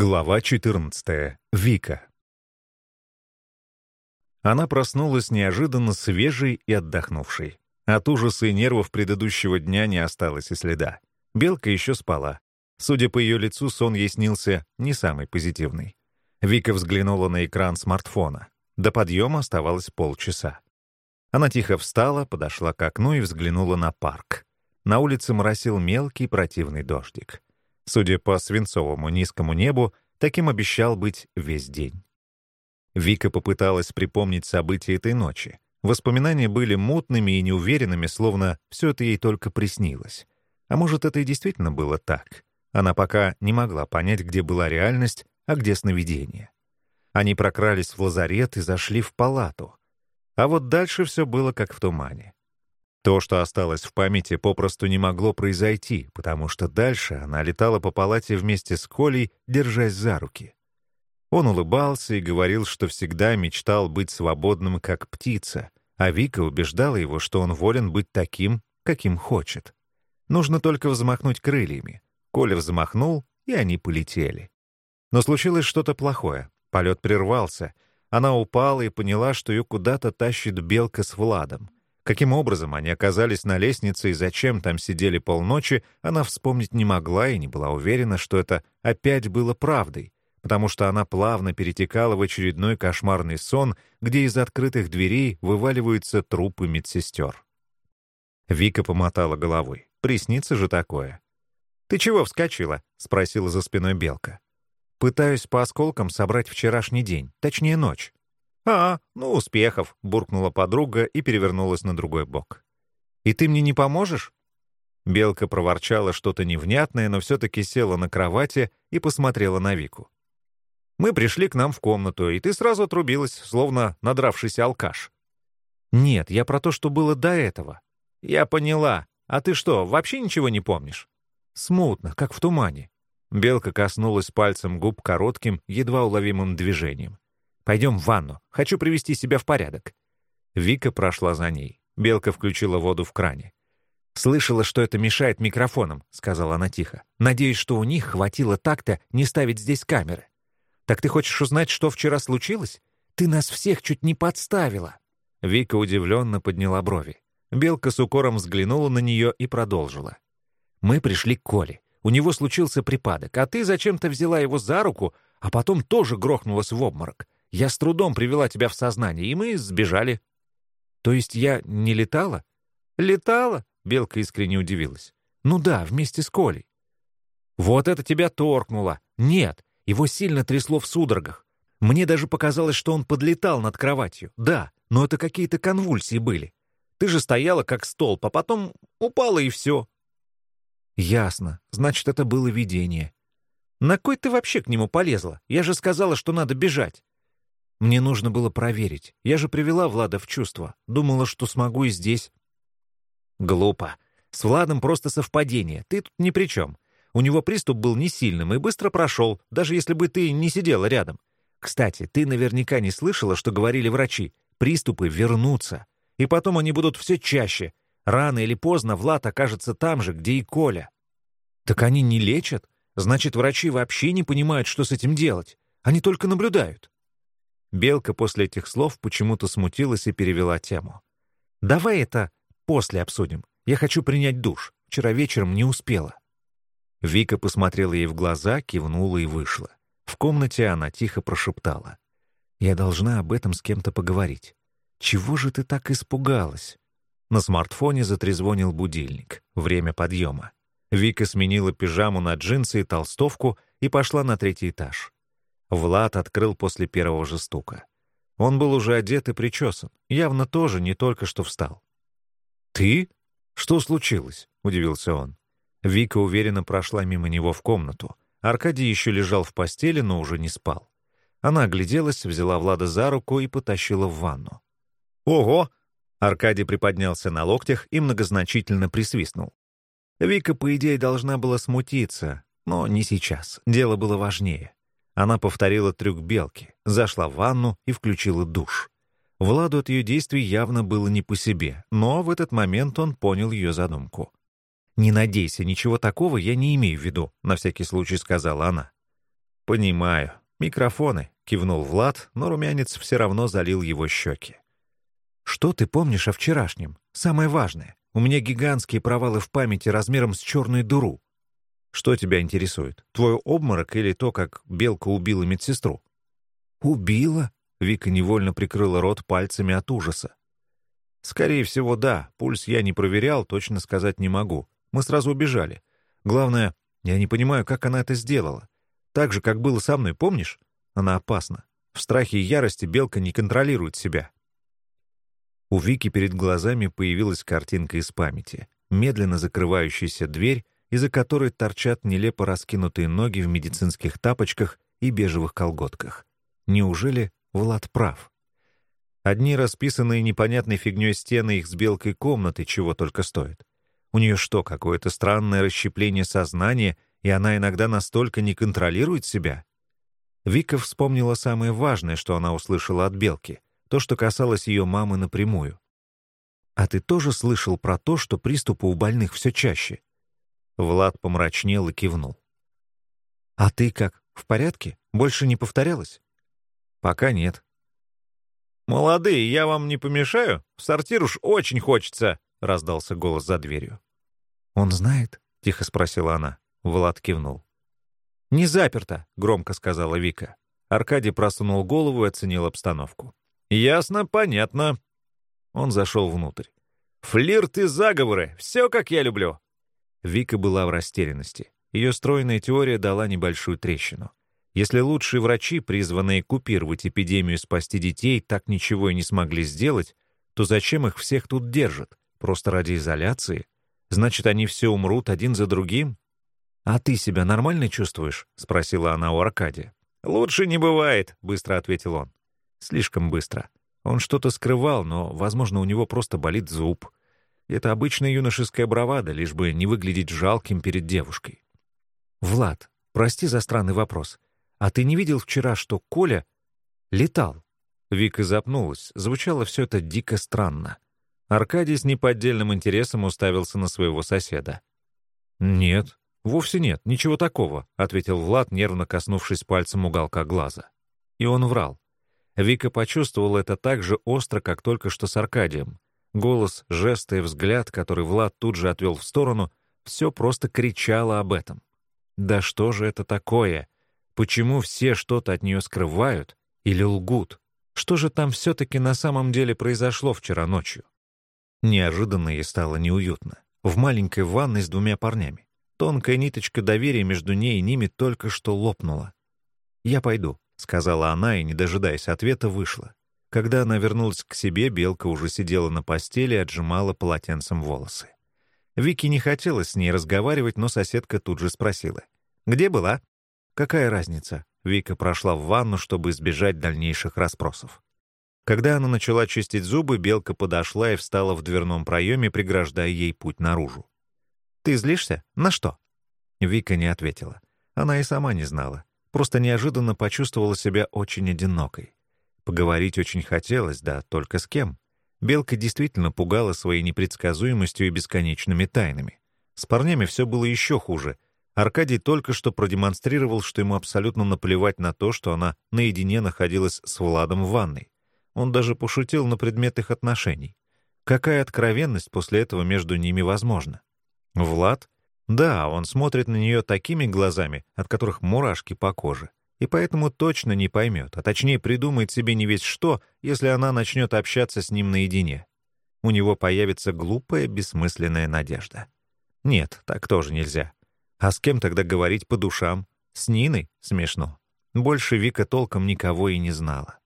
Глава 14. Вика. Она проснулась неожиданно свежей и отдохнувшей. От ужаса и нервов предыдущего дня не осталось и следа. Белка еще спала. Судя по ее лицу, сон ей снился не самый позитивный. Вика взглянула на экран смартфона. До подъема оставалось полчаса. Она тихо встала, подошла к окну и взглянула на парк. На улице моросил мелкий противный дождик. Судя по свинцовому низкому небу, таким обещал быть весь день. Вика попыталась припомнить события этой ночи. Воспоминания были мутными и неуверенными, словно все это ей только приснилось. А может, это и действительно было так. Она пока не могла понять, где была реальность, а где сновидение. Они прокрались в лазарет и зашли в палату. А вот дальше все было как в тумане. То, что осталось в памяти, попросту не могло произойти, потому что дальше она летала по палате вместе с Колей, держась за руки. Он улыбался и говорил, что всегда мечтал быть свободным, как птица, а Вика убеждала его, что он волен быть таким, каким хочет. Нужно только взмахнуть крыльями. Коля взмахнул, и они полетели. Но случилось что-то плохое. Полет прервался. Она упала и поняла, что ее куда-то тащит белка с Владом. Каким образом они оказались на лестнице и зачем там сидели полночи, она вспомнить не могла и не была уверена, что это опять было правдой, потому что она плавно перетекала в очередной кошмарный сон, где из открытых дверей вываливаются трупы медсестер. Вика помотала головой. «Приснится же такое». «Ты чего вскочила?» — спросила за спиной Белка. «Пытаюсь по осколкам собрать вчерашний день, точнее ночь. «А, ну, успехов», — буркнула подруга и перевернулась на другой бок. «И ты мне не поможешь?» Белка проворчала что-то невнятное, но все-таки села на кровати и посмотрела на Вику. «Мы пришли к нам в комнату, и ты сразу отрубилась, словно надравшийся алкаш». «Нет, я про то, что было до этого». «Я поняла. А ты что, вообще ничего не помнишь?» «Смутно, как в тумане». Белка коснулась пальцем губ коротким, едва уловимым движением. Пойдем в ванну. Хочу привести себя в порядок». Вика прошла за ней. Белка включила воду в кране. «Слышала, что это мешает микрофонам», — сказала она тихо. «Надеюсь, что у них хватило так-то не ставить здесь камеры. Так ты хочешь узнать, что вчера случилось? Ты нас всех чуть не подставила». Вика удивленно подняла брови. Белка с укором взглянула на нее и продолжила. «Мы пришли к Коле. У него случился припадок, а ты зачем-то взяла его за руку, а потом тоже грохнулась в обморок. Я с трудом привела тебя в сознание, и мы сбежали». «То есть я не летала?» «Летала?» — Белка искренне удивилась. «Ну да, вместе с Колей». «Вот это тебя торкнуло!» «Нет, его сильно трясло в судорогах. Мне даже показалось, что он подлетал над кроватью. Да, но это какие-то конвульсии были. Ты же стояла как столб, а потом упала и все». «Ясно. Значит, это было видение». «На кой ты вообще к нему полезла? Я же сказала, что надо бежать». Мне нужно было проверить. Я же привела Влада в чувство. Думала, что смогу и здесь. Глупо. С Владом просто совпадение. Ты тут ни при чем. У него приступ был не сильным и быстро прошел, даже если бы ты не сидела рядом. Кстати, ты наверняка не слышала, что говорили врачи. Приступы вернутся. И потом они будут все чаще. Рано или поздно Влад окажется там же, где и Коля. Так они не лечат? Значит, врачи вообще не понимают, что с этим делать. Они только наблюдают. Белка после этих слов почему-то смутилась и перевела тему. «Давай это после обсудим. Я хочу принять душ. Вчера вечером не успела». Вика посмотрела ей в глаза, кивнула и вышла. В комнате она тихо прошептала. «Я должна об этом с кем-то поговорить. Чего же ты так испугалась?» На смартфоне затрезвонил будильник. Время подъема. Вика сменила пижаму на джинсы и толстовку и пошла на третий этаж. Влад открыл после первого же стука. Он был уже одет и причесан, явно тоже не только что встал. «Ты? Что случилось?» — удивился он. Вика уверенно прошла мимо него в комнату. Аркадий еще лежал в постели, но уже не спал. Она огляделась, взяла Влада за руку и потащила в ванну. «Ого!» — Аркадий приподнялся на локтях и многозначительно присвистнул. Вика, по идее, должна была смутиться, но не сейчас. Дело было важнее. Она повторила трюк белки, зашла в ванну и включила душ. Владу от ее действий явно было не по себе, но в этот момент он понял ее задумку. «Не надейся, ничего такого я не имею в виду», — на всякий случай сказала она. «Понимаю. Микрофоны», — кивнул Влад, но румянец все равно залил его щеки. «Что ты помнишь о вчерашнем? Самое важное. У меня гигантские провалы в памяти размером с черную дуру. Что тебя интересует? Твой обморок или то, как Белка убила медсестру?» «Убила?» — Вика невольно прикрыла рот пальцами от ужаса. «Скорее всего, да. Пульс я не проверял, точно сказать не могу. Мы сразу убежали. Главное, я не понимаю, как она это сделала. Так же, как было со мной, помнишь? Она опасна. В страхе и ярости Белка не контролирует себя». У Вики перед глазами появилась картинка из памяти. Медленно закрывающаяся дверь, из-за которой торчат нелепо раскинутые ноги в медицинских тапочках и бежевых колготках. Неужели Влад прав? Одни расписанные непонятной фигней стены их с белкой комнаты чего только стоят. У нее что, какое-то странное расщепление сознания, и она иногда настолько не контролирует себя? Вика вспомнила самое важное, что она услышала от белки, то, что касалось ее мамы напрямую. «А ты тоже слышал про то, что приступы у больных все чаще?» Влад помрачнел и кивнул. «А ты как, в порядке? Больше не повторялось?» «Пока нет», «Молодые, я вам не помешаю? В сортир уж очень хочется!» — раздался голос за дверью. «Он знает?» — тихо спросила она. Влад кивнул. «Не заперто», — громко сказала Вика. Аркадий просунул голову и оценил обстановку. «Ясно, понятно». Он зашел внутрь. «Флирт и заговоры! Все, как я люблю!» Вика была в растерянности. Ее стройная теория дала небольшую трещину. Если лучшие врачи, призванные купировать эпидемию и спасти детей, так ничего и не смогли сделать, то зачем их всех тут держат? Просто ради изоляции? Значит, они все умрут один за другим? «А ты себя нормально чувствуешь?» — спросила она у Аркадия. «Лучше не бывает», — быстро ответил он. Слишком быстро. Он что-то скрывал, но, возможно, у него просто болит зуб. Это обычная юношеская бравада, лишь бы не выглядеть жалким перед девушкой. «Влад, прости за странный вопрос. «А ты не видел вчера, что Коля летал?» Вика запнулась. Звучало все это дико странно. Аркадий с неподдельным интересом уставился на своего соседа. «Нет, вовсе нет, ничего такого», — ответил Влад, нервно коснувшись пальцем уголка глаза. И он врал. Вика почувствовала это так же остро, как только что с Аркадием. Голос, жесты и взгляд, который Влад тут же отвел в сторону, все просто кричало об этом. «Да что же это такое?» Почему все что-то от нее скрывают или лгут? Что же там все-таки на самом деле произошло вчера ночью? Неожиданно ей стало неуютно. В маленькой ванной с двумя парнями. Тонкая ниточка доверия между ней и ними только что лопнула. «Я пойду», — сказала она и, не дожидаясь ответа, вышла. Когда она вернулась к себе, Белка уже сидела на постели и отжимала полотенцем волосы. Вики не хотелось с ней разговаривать, но соседка тут же спросила. «Где была?» Какая разница? Вика прошла в ванну, чтобы избежать дальнейших расспросов. Когда она начала чистить зубы, Белка подошла и встала в дверном проеме, преграждая ей путь наружу. «Ты злишься? На что?» Вика не ответила. Она и сама не знала. Просто неожиданно почувствовала себя очень одинокой. Поговорить очень хотелось, да только с кем. Белка действительно пугала своей непредсказуемостью и бесконечными тайнами. С парнями все было еще хуже — Аркадий только что продемонстрировал, что ему абсолютно наплевать на то, что она наедине находилась с Владом в ванной. Он даже пошутил на предмет их отношений. Какая откровенность после этого между ними возможна? Влад? Да, он смотрит на нее такими глазами, от которых мурашки по коже, и поэтому точно не поймет, а точнее придумает себе не весь что, если она начнет общаться с ним наедине. У него появится глупая, бессмысленная надежда. Нет, так тоже нельзя. А с кем тогда говорить по душам? С Ниной? Смешно. Больше Вика толком никого и не знала.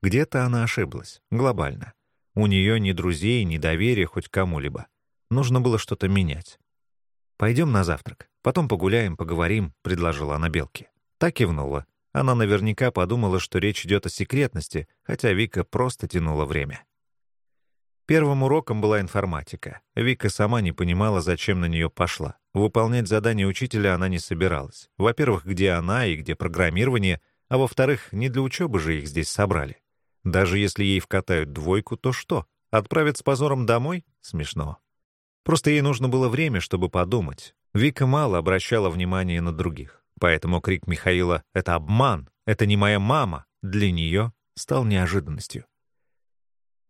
Где-то она ошиблась, глобально. У нее ни друзей, ни доверия хоть кому-либо. Нужно было что-то менять. «Пойдем на завтрак, потом погуляем, поговорим», — предложила она Белке. Так кивнула. Она наверняка подумала, что речь идет о секретности, хотя Вика просто тянула время. Первым уроком была информатика. Вика сама не понимала, зачем на нее пошла. Выполнять задание учителя она не собиралась. Во-первых, где она и где программирование, а во-вторых, не для учебы же их здесь собрали. Даже если ей вкатают двойку, то что? Отправят с позором домой? Смешно. Просто ей нужно было время, чтобы подумать. Вика мало обращала внимания на других. Поэтому крик Михаила «Это обман! Это не моя мама!» для нее стал неожиданностью.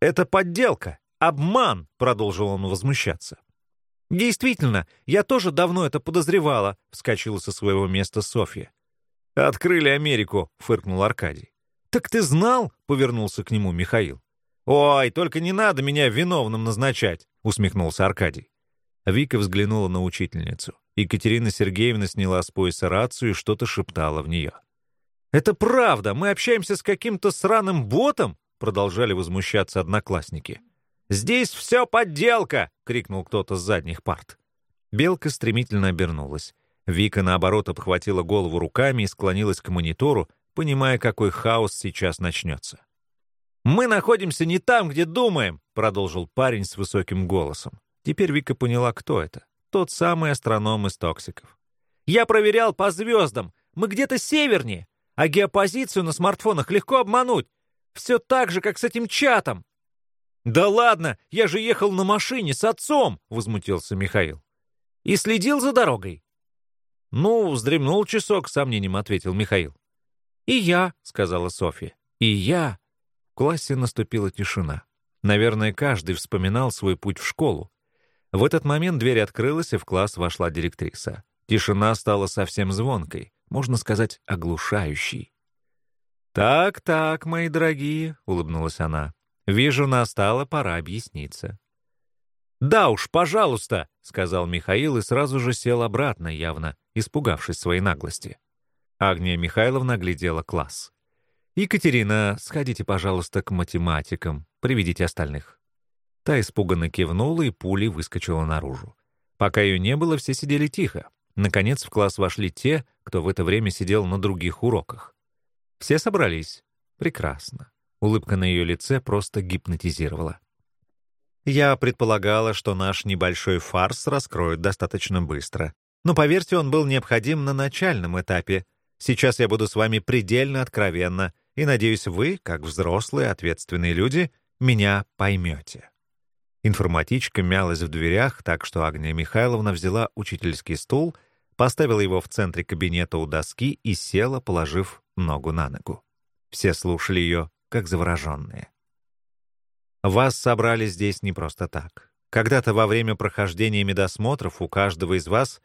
«Это подделка! Обман!» — продолжил он возмущаться. «Действительно, я тоже давно это подозревала», — вскочила со своего места Софья. «Открыли Америку», — фыркнул Аркадий. «Так ты знал?» — повернулся к нему Михаил. «Ой, только не надо меня виновным назначать», — усмехнулся Аркадий. Вика взглянула на учительницу. Екатерина Сергеевна сняла с пояса рацию и что-то шептала в нее. «Это правда! Мы общаемся с каким-то сраным ботом?» — продолжали возмущаться одноклассники. «Здесь все подделка!» — крикнул кто-то с задних парт. Белка стремительно обернулась. Вика, наоборот, обхватила голову руками и склонилась к монитору, понимая, какой хаос сейчас начнется. «Мы находимся не там, где думаем», — продолжил парень с высоким голосом. Теперь Вика поняла, кто это. Тот самый астроном из токсиков. «Я проверял по звездам. Мы где-то севернее. А геопозицию на смартфонах легко обмануть. Все так же, как с этим чатом». «Да ладно, я же ехал на машине с отцом», — возмутился Михаил. «И следил за дорогой». «Ну, вздремнул часок», — сомнением ответил Михаил. «И я», — сказала Софья. «И я». В классе наступила тишина. Наверное, каждый вспоминал свой путь в школу. В этот момент дверь открылась, и в класс вошла директриса. Тишина стала совсем звонкой, можно сказать, оглушающей. «Так-так, мои дорогие», — улыбнулась она. «Вижу, настала пора объясниться». «Да уж, пожалуйста», — сказал Михаил и сразу же сел обратно, явно испугавшись своей наглости. Агния Михайловна глядела класс. «Екатерина, сходите, пожалуйста, к математикам, приведите остальных». Та испуганно кивнула и пулей выскочила наружу. Пока ее не было, все сидели тихо. Наконец в класс вошли те, кто в это время сидел на других уроках. Все собрались. Прекрасно. Улыбка на ее лице просто гипнотизировала. Я предполагала, что наш небольшой фарс раскроют достаточно быстро. Но поверьте, он был необходим на начальном этапе. Сейчас я буду с вами предельно откровенна, и надеюсь, вы, как взрослые ответственные люди, меня поймете. Информатичка мялась в дверях, так что Агния Михайловна взяла учительский стул, поставила его в центре кабинета у доски и села, положив ногу на ногу. Все слушали ее, как завороженные. Вас собрали здесь не просто так. Когда-то во время прохождения медосмотров у каждого из вас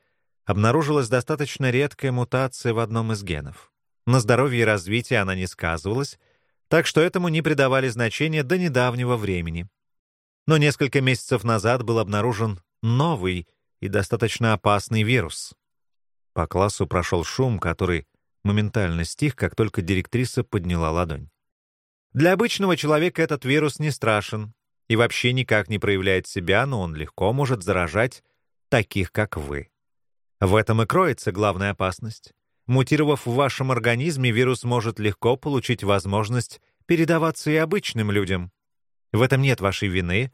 обнаружилась достаточно редкая мутация в одном из генов. На здоровье и развитие она не сказывалась, так что этому не придавали значения до недавнего времени. Но несколько месяцев назад был обнаружен новый и достаточно опасный вирус. По классу прошел шум, который моментально стих, как только директриса подняла ладонь. Для обычного человека этот вирус не страшен и вообще никак не проявляет себя, но он легко может заражать таких, как вы. В этом и кроется главная опасность. Мутировав в вашем организме, вирус может легко получить возможность передаваться и обычным людям. В этом нет вашей вины,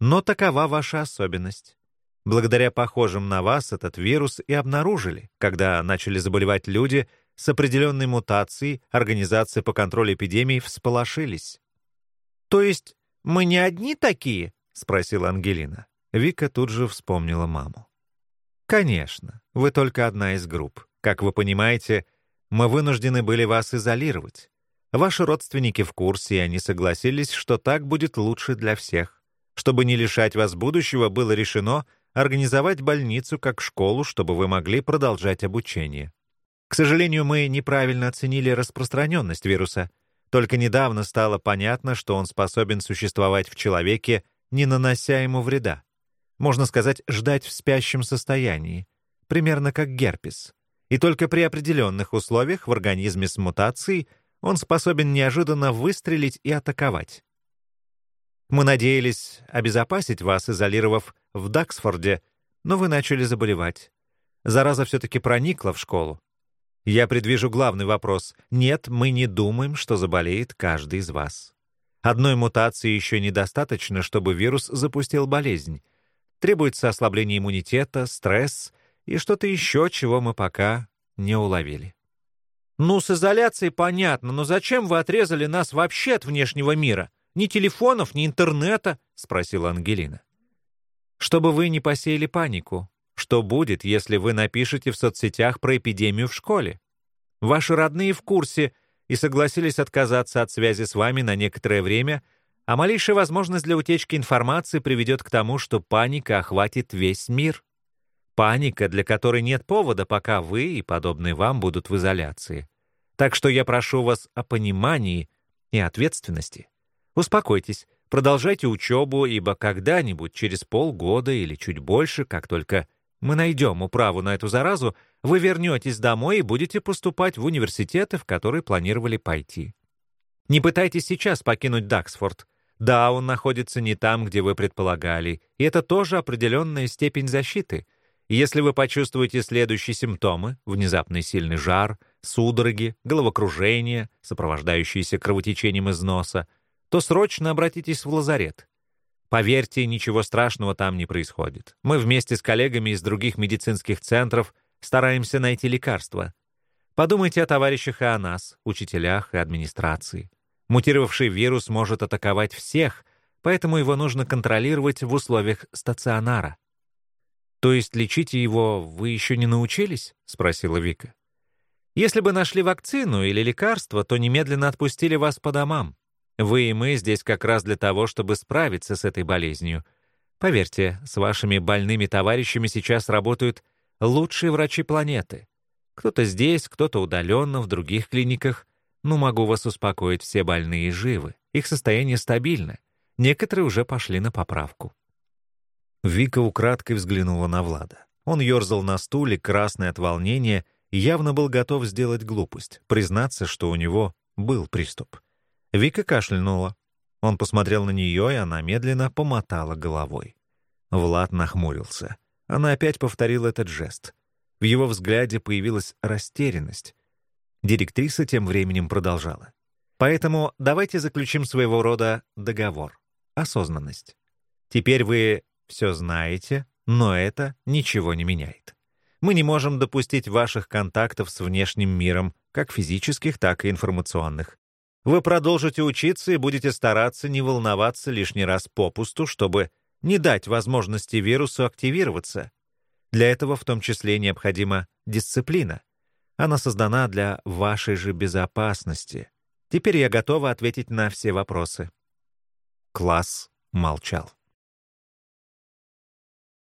но такова ваша особенность. Благодаря похожим на вас этот вирус и обнаружили, когда начали заболевать люди с определенной мутацией, организации по контролю эпидемий всполошились. «То есть мы не одни такие?» — спросила Ангелина. Вика тут же вспомнила маму. «Конечно, вы только одна из групп. Как вы понимаете, мы вынуждены были вас изолировать. Ваши родственники в курсе, и они согласились, что так будет лучше для всех. Чтобы не лишать вас будущего, было решено организовать больницу как школу, чтобы вы могли продолжать обучение. К сожалению, мы неправильно оценили распространенность вируса. Только недавно стало понятно, что он способен существовать в человеке, не нанося ему вреда можно сказать, ждать в спящем состоянии, примерно как герпес. И только при определенных условиях в организме с мутацией он способен неожиданно выстрелить и атаковать. Мы надеялись обезопасить вас, изолировав в Даксфорде, но вы начали заболевать. Зараза все-таки проникла в школу. Я предвижу главный вопрос. Нет, мы не думаем, что заболеет каждый из вас. Одной мутации еще недостаточно, чтобы вирус запустил болезнь. Требуется ослабление иммунитета, стресс и что-то еще, чего мы пока не уловили. «Ну, с изоляцией понятно, но зачем вы отрезали нас вообще от внешнего мира? Ни телефонов, ни интернета?» — спросила Ангелина. «Чтобы вы не посеяли панику, Что будет, если вы напишете в соцсетях про эпидемию в школе? Ваши родные в курсе и согласились отказаться от связи с вами на некоторое время, а малейшая возможность для утечки информации приведет к тому, что паника охватит весь мир. Паника, для которой нет повода, пока вы и подобные вам будут в изоляции. Так что я прошу вас о понимании и ответственности. Успокойтесь, продолжайте учебу, ибо когда-нибудь, через полгода или чуть больше, как только мы найдем управу на эту заразу, вы вернетесь домой и будете поступать в университеты, в которые планировали пойти. Не пытайтесь сейчас покинуть Даксфорд. Да, он находится не там, где вы предполагали, и это тоже определенная степень защиты — если вы почувствуете следующие симптомы — внезапный сильный жар, судороги, головокружение, сопровождающиеся кровотечением из носа, то срочно обратитесь в лазарет. Поверьте, ничего страшного там не происходит. Мы вместе с коллегами из других медицинских центров стараемся найти лекарства. Подумайте о товарищах и о нас, учителях и администрации. Мутировавший вирус может атаковать всех, поэтому его нужно контролировать в условиях стационара. «То есть лечите его вы еще не научились?» — спросила Вика. «Если бы нашли вакцину или лекарство, то немедленно отпустили вас по домам. Вы и мы здесь как раз для того, чтобы справиться с этой болезнью. Поверьте, с вашими больными товарищами сейчас работают лучшие врачи планеты. Кто-то здесь, кто-то удаленно, в других клиниках. Но могу вас успокоить, все больные живы. Их состояние стабильно. Некоторые уже пошли на поправку. Вика украдкой взглянула на Влада. Он ерзал на стуле, красный от волнения, и явно был готов сделать глупость, признаться, что у него был приступ. Вика кашлянула. Он посмотрел на нее, и она медленно помотала головой. Влад нахмурился. Она опять повторила этот жест. В его взгляде появилась растерянность. Директриса тем временем продолжала. «Поэтому давайте заключим своего рода договор. Осознанность. Теперь вы все знаете, но это ничего не меняет. Мы не можем допустить ваших контактов с внешним миром, как физических, так и информационных. Вы продолжите учиться и будете стараться не волноваться лишний раз попусту, чтобы не дать возможности вирусу активироваться. Для этого в том числе необходима дисциплина. Она создана для вашей же безопасности. Теперь я готова ответить на все вопросы. Класс молчал.